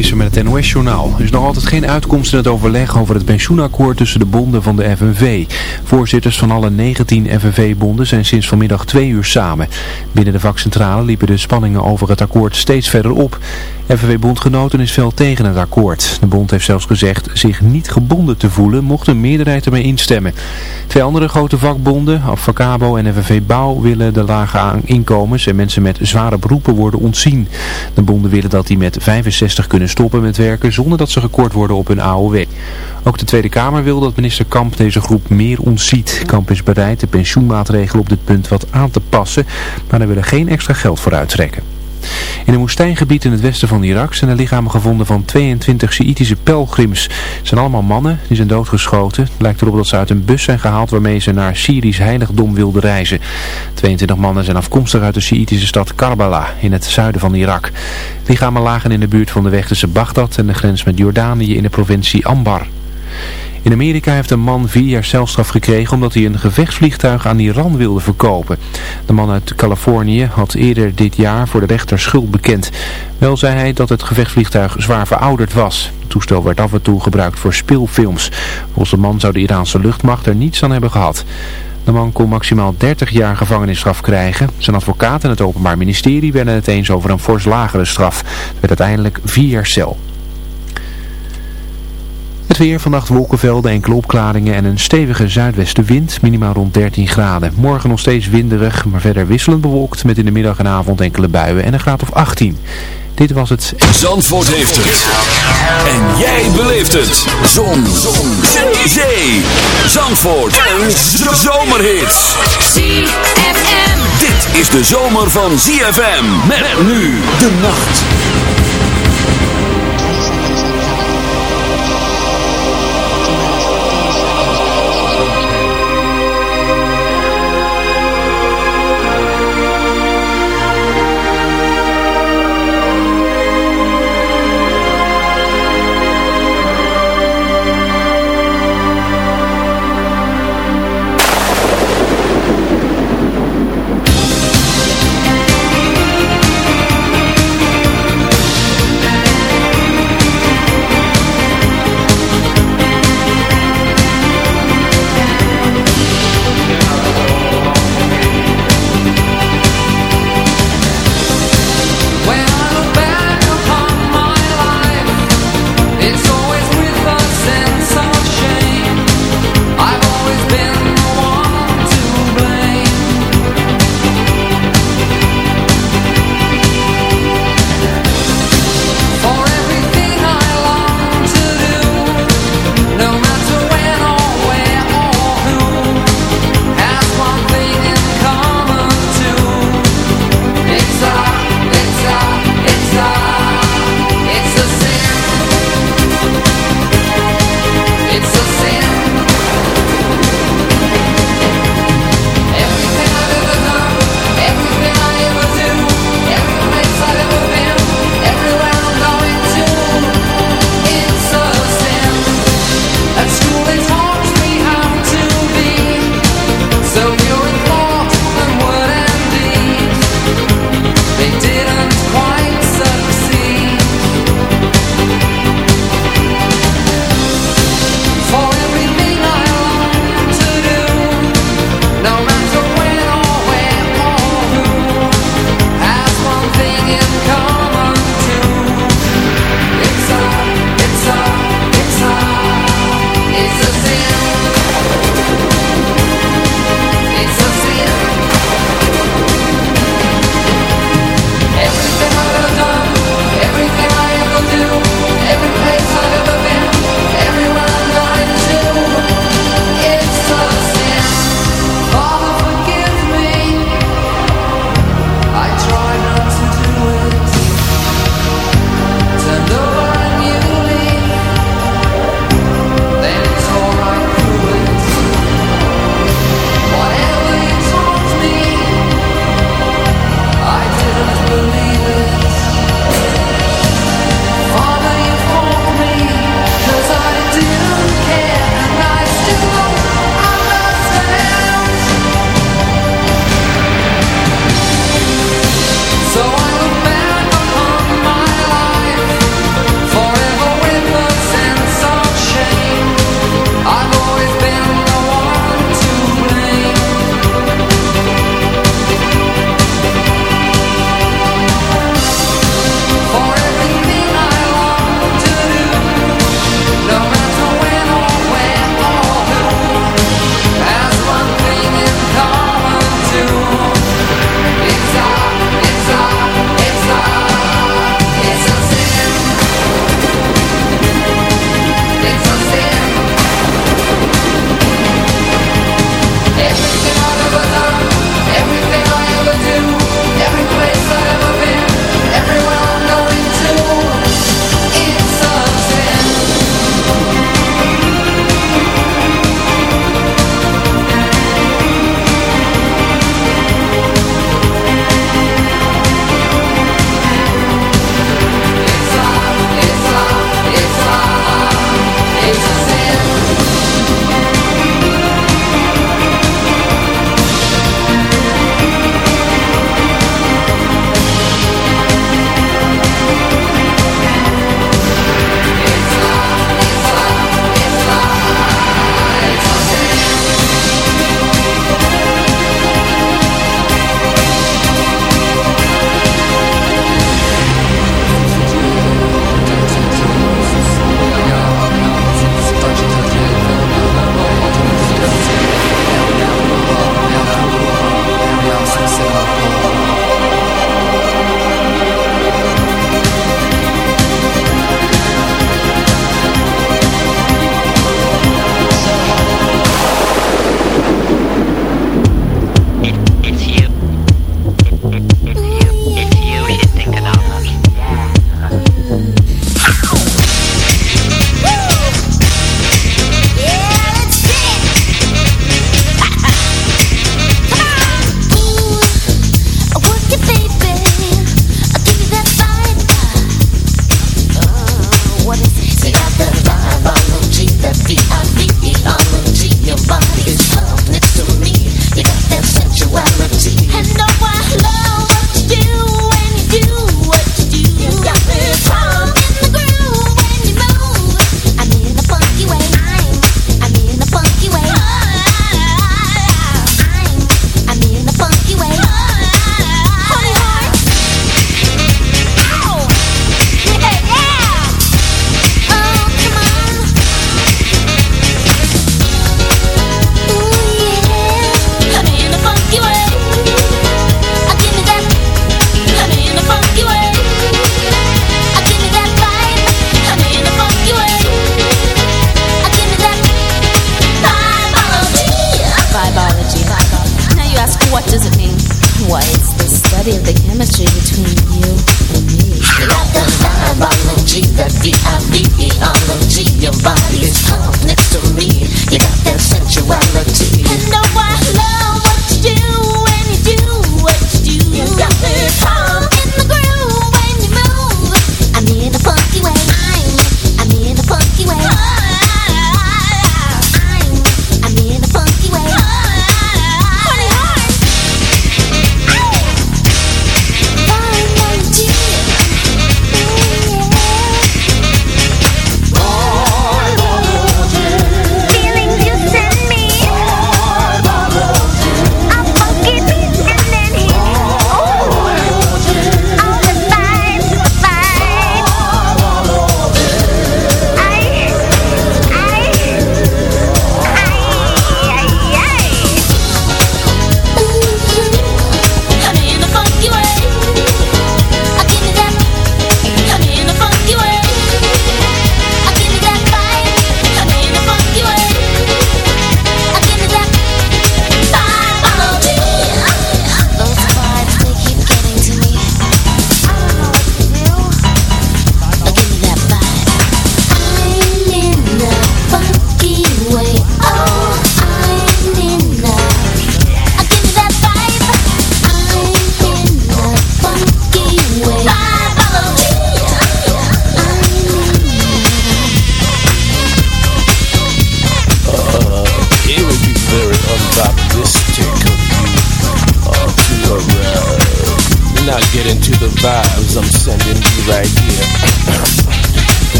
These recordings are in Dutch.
Visser met het NOS-journaal. Er is nog altijd geen uitkomst in het overleg over het pensioenakkoord tussen de bonden van de FNV. Voorzitters van alle 19 FNV-bonden zijn sinds vanmiddag twee uur samen. Binnen de vakcentrale liepen de spanningen over het akkoord steeds verder op. FNV-bondgenoten is fel tegen het akkoord. De bond heeft zelfs gezegd zich niet gebonden te voelen mocht een meerderheid ermee instemmen. Twee andere grote vakbonden, Avacabo en FNV Bouw, willen de lage inkomens en mensen met zware beroepen worden ontzien. De bonden willen dat die met 65 kunnen stoppen met werken zonder dat ze gekort worden op hun AOW. Ook de Tweede Kamer wil dat minister Kamp deze groep meer ontziet. Kamp is bereid de pensioenmaatregelen op dit punt wat aan te passen, maar er geen extra geld voor uittrekken. In een woestijngebied in het westen van Irak zijn er lichamen gevonden van 22 Sjiitische pelgrims. Het zijn allemaal mannen, die zijn doodgeschoten. Het lijkt erop dat ze uit een bus zijn gehaald waarmee ze naar Syrisch heiligdom wilden reizen. 22 mannen zijn afkomstig uit de Sjiitische stad Karbala in het zuiden van Irak. Lichamen lagen in de buurt van de weg tussen Bagdad en de grens met Jordanië in de provincie Ambar. In Amerika heeft een man vier jaar celstraf gekregen omdat hij een gevechtsvliegtuig aan Iran wilde verkopen. De man uit Californië had eerder dit jaar voor de rechter schuld bekend. Wel zei hij dat het gevechtsvliegtuig zwaar verouderd was. Het toestel werd af en toe gebruikt voor speelfilms. Volgens de man zou de Iraanse luchtmacht er niets aan hebben gehad. De man kon maximaal 30 jaar gevangenisstraf krijgen. Zijn advocaat en het Openbaar Ministerie werden het eens over een fors lagere straf. Het werd uiteindelijk vier jaar cel. Het weer, vannacht wolkenvelden, enkele opklaringen en een stevige zuidwestenwind, minimaal rond 13 graden. Morgen nog steeds winderig, maar verder wisselend bewolkt met in de middag en avond enkele buien en een graad of 18. Dit was het... Zandvoort heeft het. En jij beleeft het. Zon. Zon. Zee. Zandvoort. En zomerhits. ZFM. Dit is de zomer van ZFM. Met nu de nacht.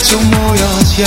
周末要见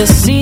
the sea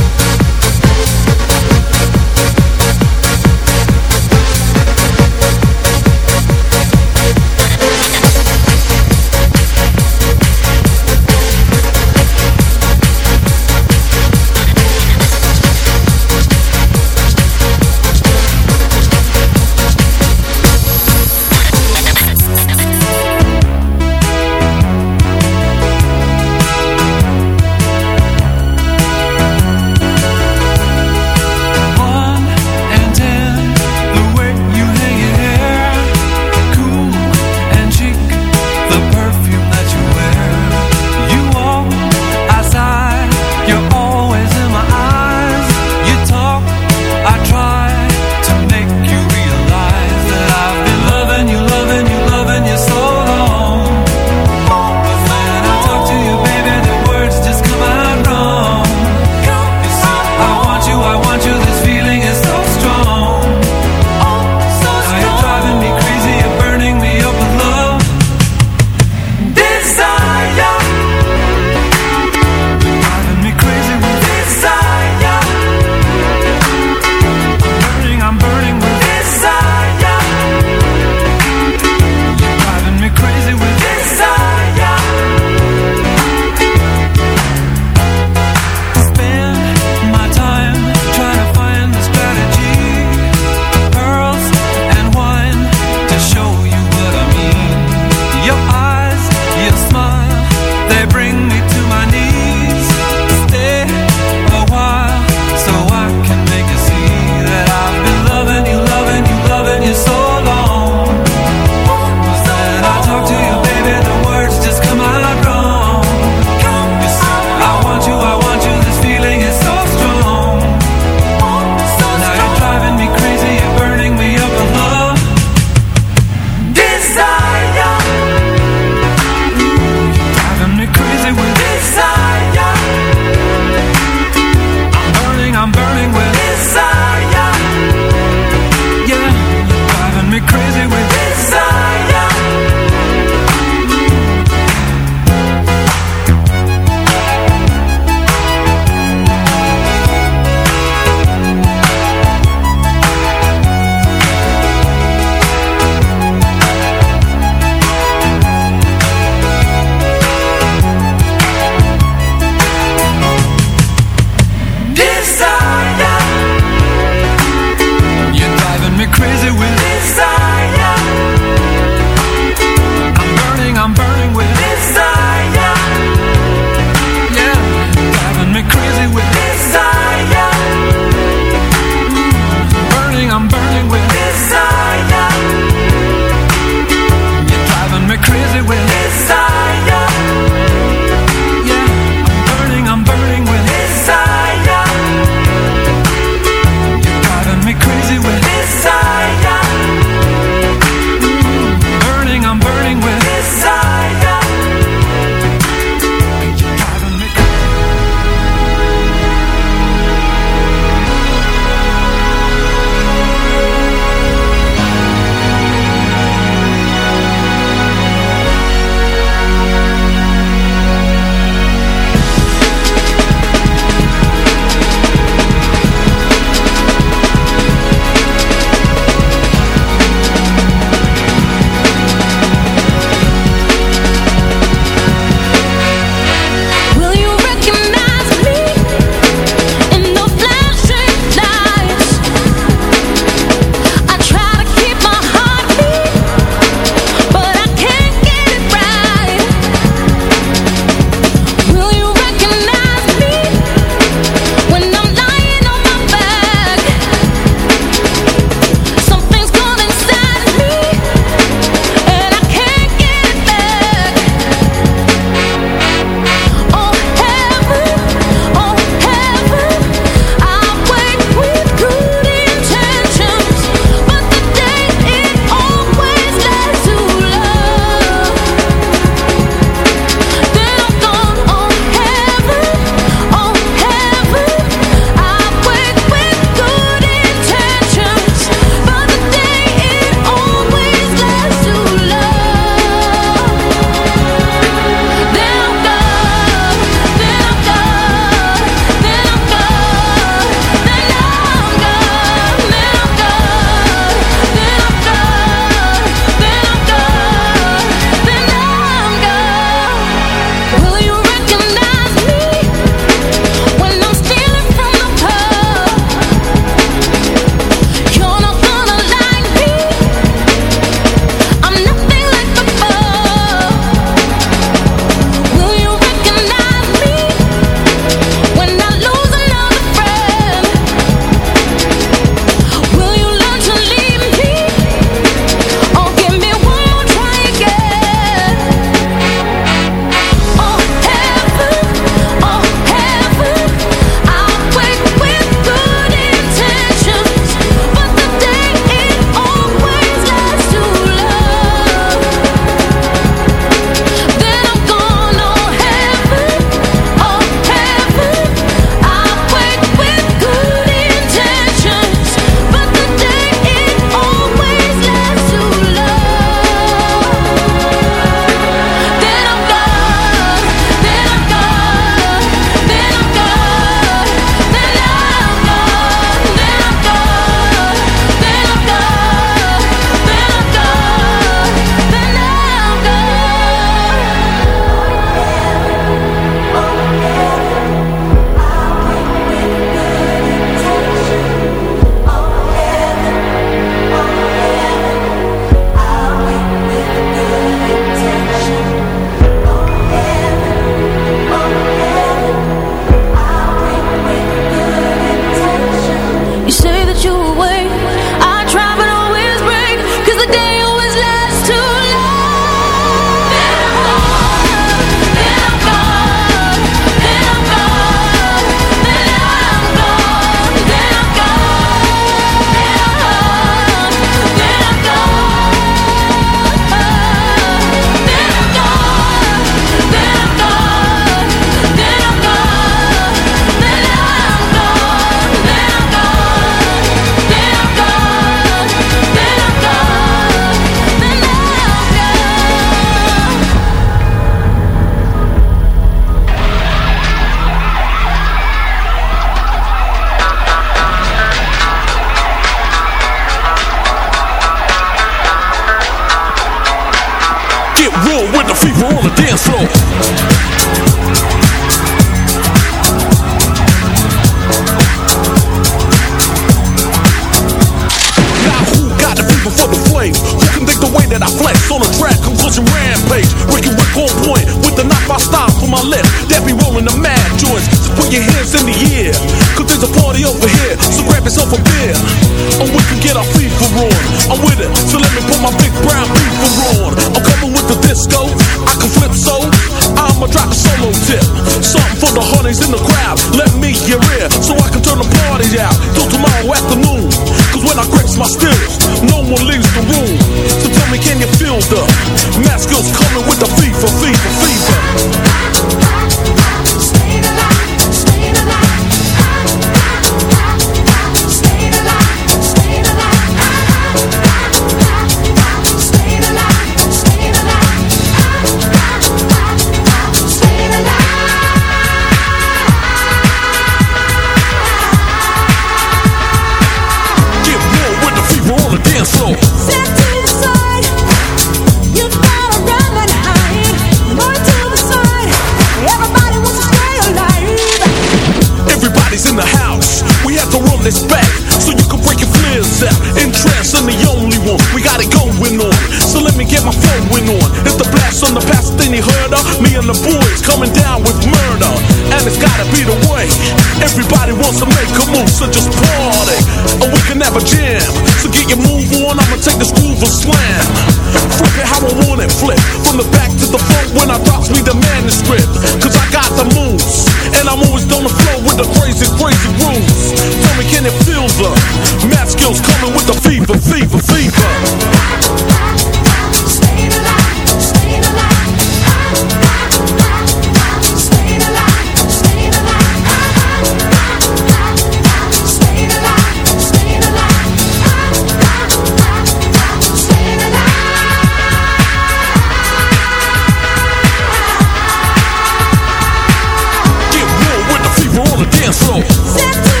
Set